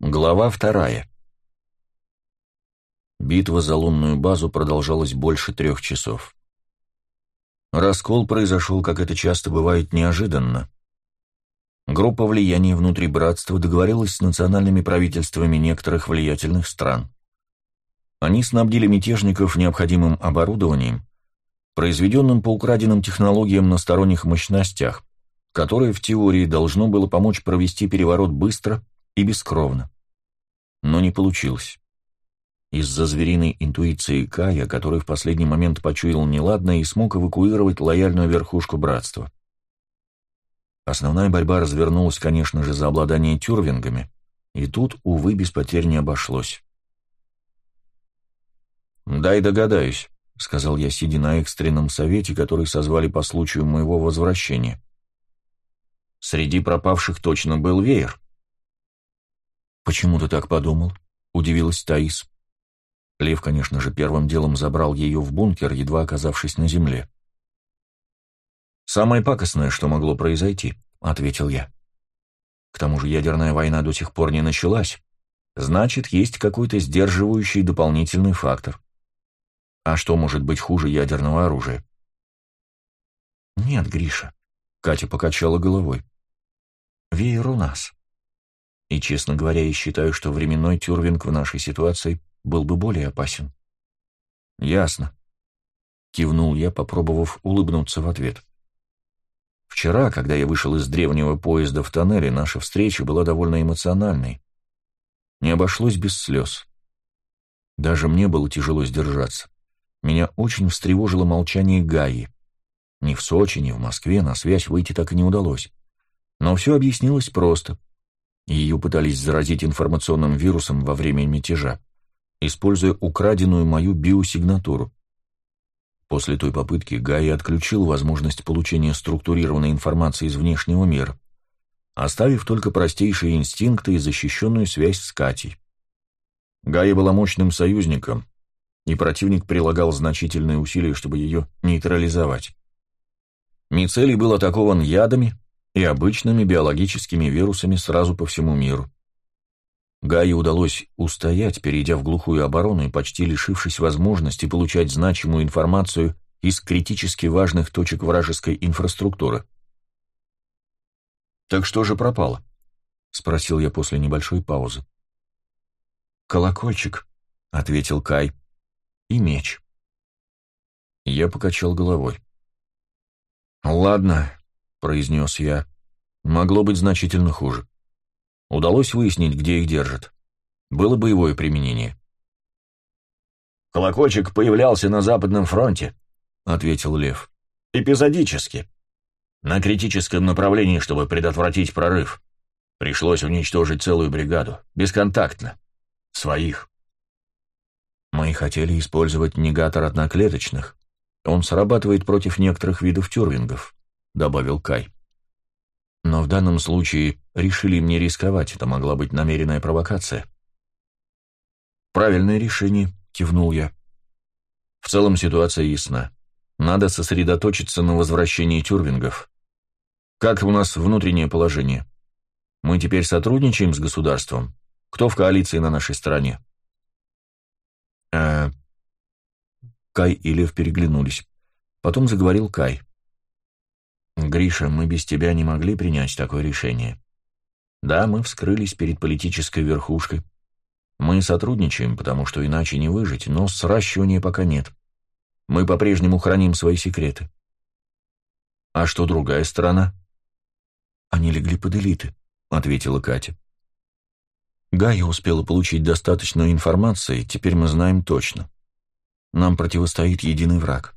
Глава вторая. Битва за лунную базу продолжалась больше трех часов. Раскол произошел, как это часто бывает, неожиданно. Группа влияния внутри братства договорилась с национальными правительствами некоторых влиятельных стран. Они снабдили мятежников необходимым оборудованием, произведенным по украденным технологиям на сторонних мощностях, которое в теории должно было помочь провести переворот быстро и бескровно. Но не получилось. Из-за звериной интуиции Кая, который в последний момент почуял неладное и смог эвакуировать лояльную верхушку братства. Основная борьба развернулась, конечно же, за обладание тюрвингами, и тут, увы, без потерь не обошлось. «Дай догадаюсь», — сказал я, сидя на экстренном совете, который созвали по случаю моего возвращения. «Среди пропавших точно был веер». «Почему ты так подумал?» — удивилась Таис. Лев, конечно же, первым делом забрал ее в бункер, едва оказавшись на земле. «Самое пакостное, что могло произойти», — ответил я. «К тому же ядерная война до сих пор не началась. Значит, есть какой-то сдерживающий дополнительный фактор. А что может быть хуже ядерного оружия?» «Нет, Гриша», — Катя покачала головой. «Веер у нас. И, честно говоря, я считаю, что временной тюрвинг в нашей ситуации был бы более опасен. «Ясно», — кивнул я, попробовав улыбнуться в ответ. «Вчера, когда я вышел из древнего поезда в тоннеле, наша встреча была довольно эмоциональной. Не обошлось без слез. Даже мне было тяжело сдержаться. Меня очень встревожило молчание Гаи. Ни в Сочи, ни в Москве на связь выйти так и не удалось. Но все объяснилось просто. Ее пытались заразить информационным вирусом во время мятежа, используя украденную мою биосигнатуру. После той попытки Гай отключил возможность получения структурированной информации из внешнего мира, оставив только простейшие инстинкты и защищенную связь с Катей. Гая была мощным союзником, и противник прилагал значительные усилия, чтобы ее нейтрализовать. Мицелий был атакован ядами, и обычными биологическими вирусами сразу по всему миру. Гае удалось устоять, перейдя в глухую оборону и почти лишившись возможности получать значимую информацию из критически важных точек вражеской инфраструктуры. «Так что же пропало?» — спросил я после небольшой паузы. «Колокольчик», — ответил Кай, — «и меч». Я покачал головой. «Ладно, — произнес я. «Могло быть значительно хуже. Удалось выяснить, где их держат. Было боевое применение». «Колокольчик появлялся на Западном фронте», — ответил Лев. «Эпизодически. На критическом направлении, чтобы предотвратить прорыв. Пришлось уничтожить целую бригаду. Бесконтактно. Своих». Мы хотели использовать негатор одноклеточных. Он срабатывает против некоторых видов тюрвингов добавил Кай. Но в данном случае решили мне рисковать, это могла быть намеренная провокация. «Правильное решение», — кивнул я. «В целом ситуация ясна. Надо сосредоточиться на возвращении тюрвингов. Как у нас внутреннее положение? Мы теперь сотрудничаем с государством? Кто в коалиции на нашей стороне?» «Э...» Кай и Лев переглянулись. Потом заговорил Кай. «Гриша, мы без тебя не могли принять такое решение. Да, мы вскрылись перед политической верхушкой. Мы сотрудничаем, потому что иначе не выжить, но сращивания пока нет. Мы по-прежнему храним свои секреты». «А что другая сторона?» «Они легли под элиты», — ответила Катя. Гая успела получить достаточно информации, теперь мы знаем точно. Нам противостоит единый враг.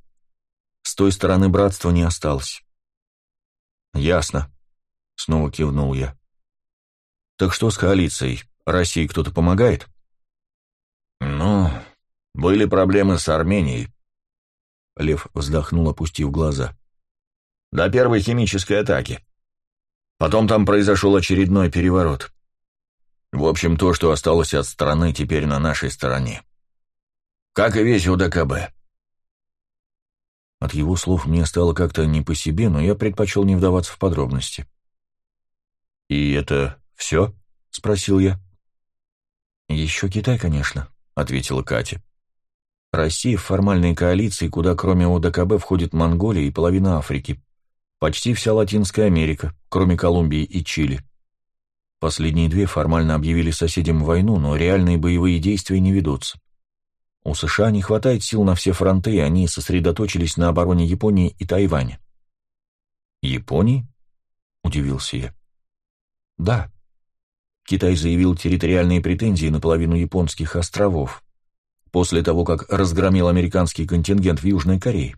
С той стороны братства не осталось. «Ясно», — снова кивнул я. «Так что с коалицией? России кто-то помогает?» «Ну, были проблемы с Арменией», — Лев вздохнул, опустив глаза. «До первой химической атаки. Потом там произошел очередной переворот. В общем, то, что осталось от страны, теперь на нашей стороне. Как и весь УДКБ». От его слов мне стало как-то не по себе, но я предпочел не вдаваться в подробности. «И это все?» — спросил я. «Еще Китай, конечно», — ответила Катя. «Россия в формальной коалиции, куда кроме ОДКБ входит Монголия и половина Африки. Почти вся Латинская Америка, кроме Колумбии и Чили. Последние две формально объявили соседям войну, но реальные боевые действия не ведутся. У США не хватает сил на все фронты, и они сосредоточились на обороне Японии и Тайваня. «Японии?» — удивился я. «Да. Китай заявил территориальные претензии на половину японских островов после того, как разгромил американский контингент в Южной Корее.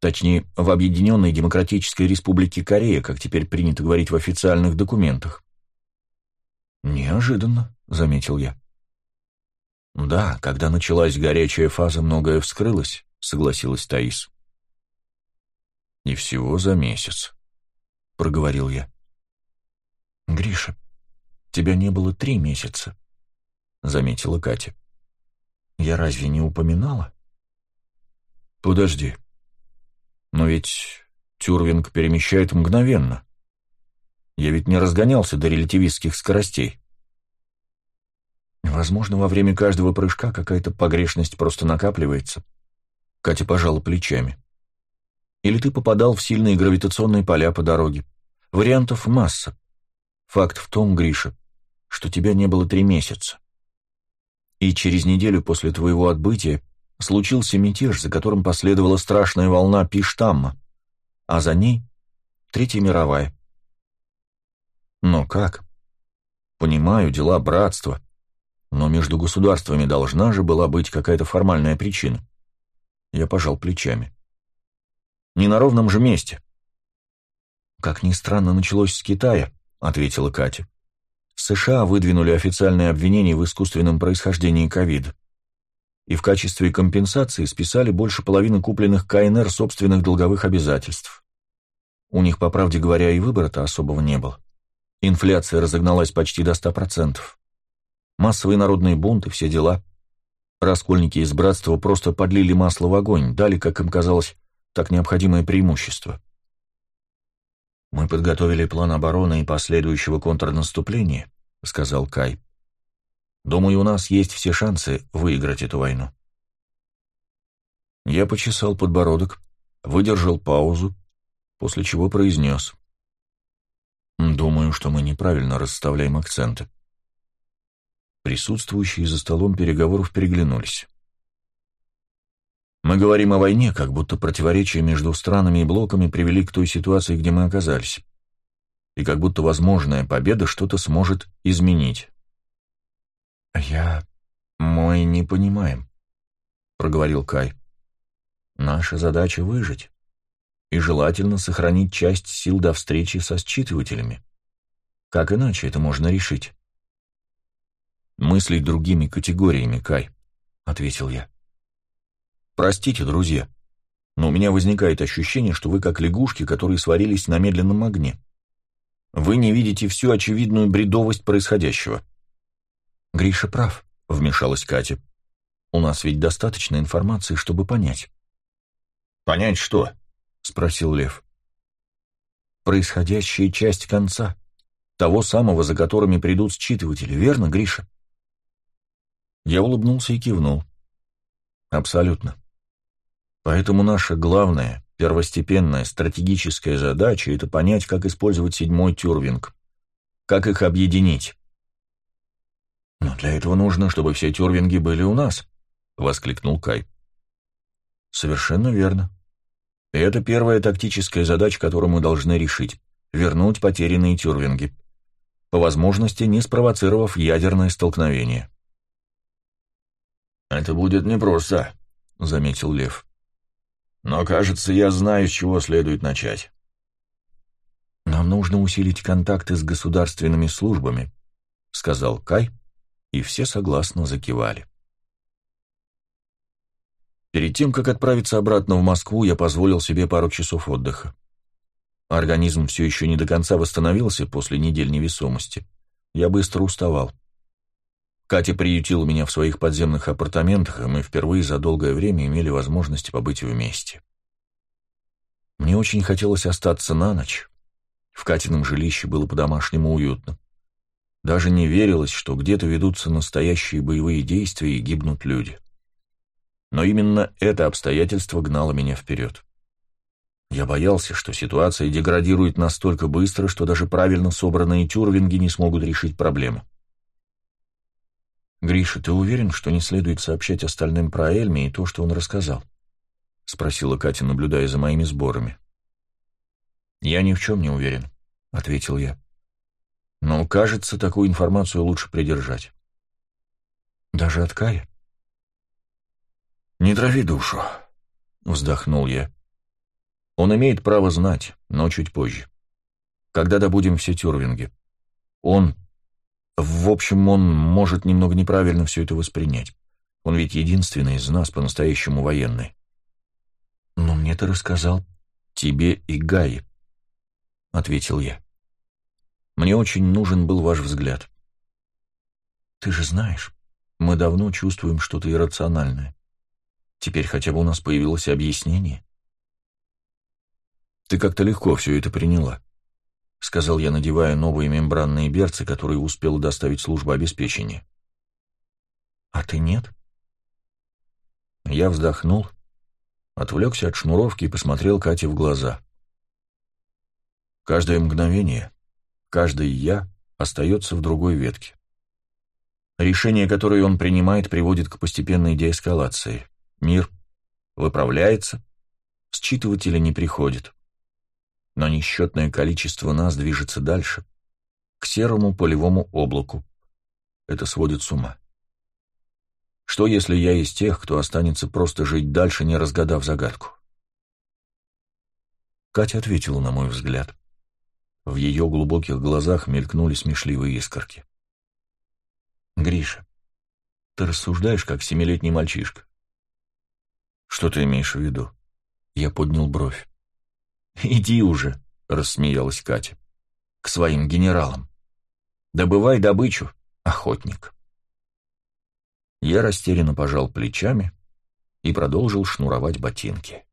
Точнее, в Объединенной Демократической Республике Корея, как теперь принято говорить в официальных документах. «Неожиданно», — заметил я. «Да, когда началась горячая фаза, многое вскрылось», — согласилась Таис. «И всего за месяц», — проговорил я. «Гриша, тебя не было три месяца», — заметила Катя. «Я разве не упоминала?» «Подожди. Но ведь Тюрвинг перемещает мгновенно. Я ведь не разгонялся до релятивистских скоростей». Возможно, во время каждого прыжка какая-то погрешность просто накапливается. Катя пожала плечами. Или ты попадал в сильные гравитационные поля по дороге. Вариантов масса. Факт в том, Гриша, что тебя не было три месяца. И через неделю после твоего отбытия случился мятеж, за которым последовала страшная волна Пиштамма, а за ней — Третья мировая. Но как? Понимаю, дела братства, но между государствами должна же была быть какая-то формальная причина. Я пожал плечами. Не на ровном же месте. Как ни странно, началось с Китая, ответила Катя. США выдвинули официальное обвинение в искусственном происхождении ковида. И в качестве компенсации списали больше половины купленных КНР собственных долговых обязательств. У них, по правде говоря, и выбора-то особого не было. Инфляция разогналась почти до 100% массовые народные бунты, все дела. Раскольники из братства просто подлили масло в огонь, дали, как им казалось, так необходимое преимущество. «Мы подготовили план обороны и последующего контрнаступления», — сказал Кай. «Думаю, у нас есть все шансы выиграть эту войну». Я почесал подбородок, выдержал паузу, после чего произнес. «Думаю, что мы неправильно расставляем акценты». Присутствующие за столом переговоров переглянулись. Мы говорим о войне, как будто противоречия между странами и блоками привели к той ситуации, где мы оказались. И как будто возможная победа что-то сможет изменить. «Я... мы не понимаем», — проговорил Кай. «Наша задача — выжить. И желательно сохранить часть сил до встречи со считывателями. Как иначе это можно решить?» Мыслить другими категориями, Кай», — ответил я. «Простите, друзья, но у меня возникает ощущение, что вы как лягушки, которые сварились на медленном огне. Вы не видите всю очевидную бредовость происходящего». «Гриша прав», — вмешалась Катя. «У нас ведь достаточно информации, чтобы понять». «Понять что?» — спросил Лев. «Происходящая часть конца, того самого, за которыми придут считыватели, верно, Гриша?» Я улыбнулся и кивнул. Абсолютно. Поэтому наша главная, первостепенная стратегическая задача — это понять, как использовать седьмой тюрвинг, как их объединить. «Но для этого нужно, чтобы все тюрвинги были у нас», — воскликнул Кай. «Совершенно верно. И это первая тактическая задача, которую мы должны решить — вернуть потерянные тюрвинги, по возможности не спровоцировав ядерное столкновение». «Это будет непросто», — заметил Лев. «Но, кажется, я знаю, с чего следует начать». «Нам нужно усилить контакты с государственными службами», — сказал Кай, и все согласно закивали. Перед тем, как отправиться обратно в Москву, я позволил себе пару часов отдыха. Организм все еще не до конца восстановился после недель невесомости. Я быстро уставал. Катя приютила меня в своих подземных апартаментах, и мы впервые за долгое время имели возможность побыть вместе. Мне очень хотелось остаться на ночь. В Катином жилище было по-домашнему уютно. Даже не верилось, что где-то ведутся настоящие боевые действия и гибнут люди. Но именно это обстоятельство гнало меня вперед. Я боялся, что ситуация деградирует настолько быстро, что даже правильно собранные тюрвинги не смогут решить проблему. «Гриша, ты уверен, что не следует сообщать остальным про Эльми и то, что он рассказал?» — спросила Катя, наблюдая за моими сборами. «Я ни в чем не уверен», — ответил я. «Но, кажется, такую информацию лучше придержать». «Даже от Кая?» «Не трави душу», — вздохнул я. «Он имеет право знать, но чуть позже. Когда добудем все тюрвинги. Он в общем, он может немного неправильно все это воспринять. Он ведь единственный из нас по-настоящему военный. Но мне ты рассказал тебе и Гае, — ответил я. Мне очень нужен был ваш взгляд. Ты же знаешь, мы давно чувствуем что-то иррациональное. Теперь хотя бы у нас появилось объяснение. Ты как-то легко все это приняла. — сказал я, надевая новые мембранные берцы, которые успела доставить служба обеспечения. «А ты нет?» Я вздохнул, отвлекся от шнуровки и посмотрел Кате в глаза. Каждое мгновение, каждый «я» остается в другой ветке. Решение, которое он принимает, приводит к постепенной деэскалации. Мир выправляется, считыватели не приходит но несчетное количество нас движется дальше, к серому полевому облаку. Это сводит с ума. Что, если я из тех, кто останется просто жить дальше, не разгадав загадку? Катя ответила на мой взгляд. В ее глубоких глазах мелькнули смешливые искорки. «Гриша, ты рассуждаешь, как семилетний мальчишка». «Что ты имеешь в виду?» Я поднял бровь. «Иди уже», — рассмеялась Катя, — «к своим генералам. Добывай добычу, охотник». Я растерянно пожал плечами и продолжил шнуровать ботинки.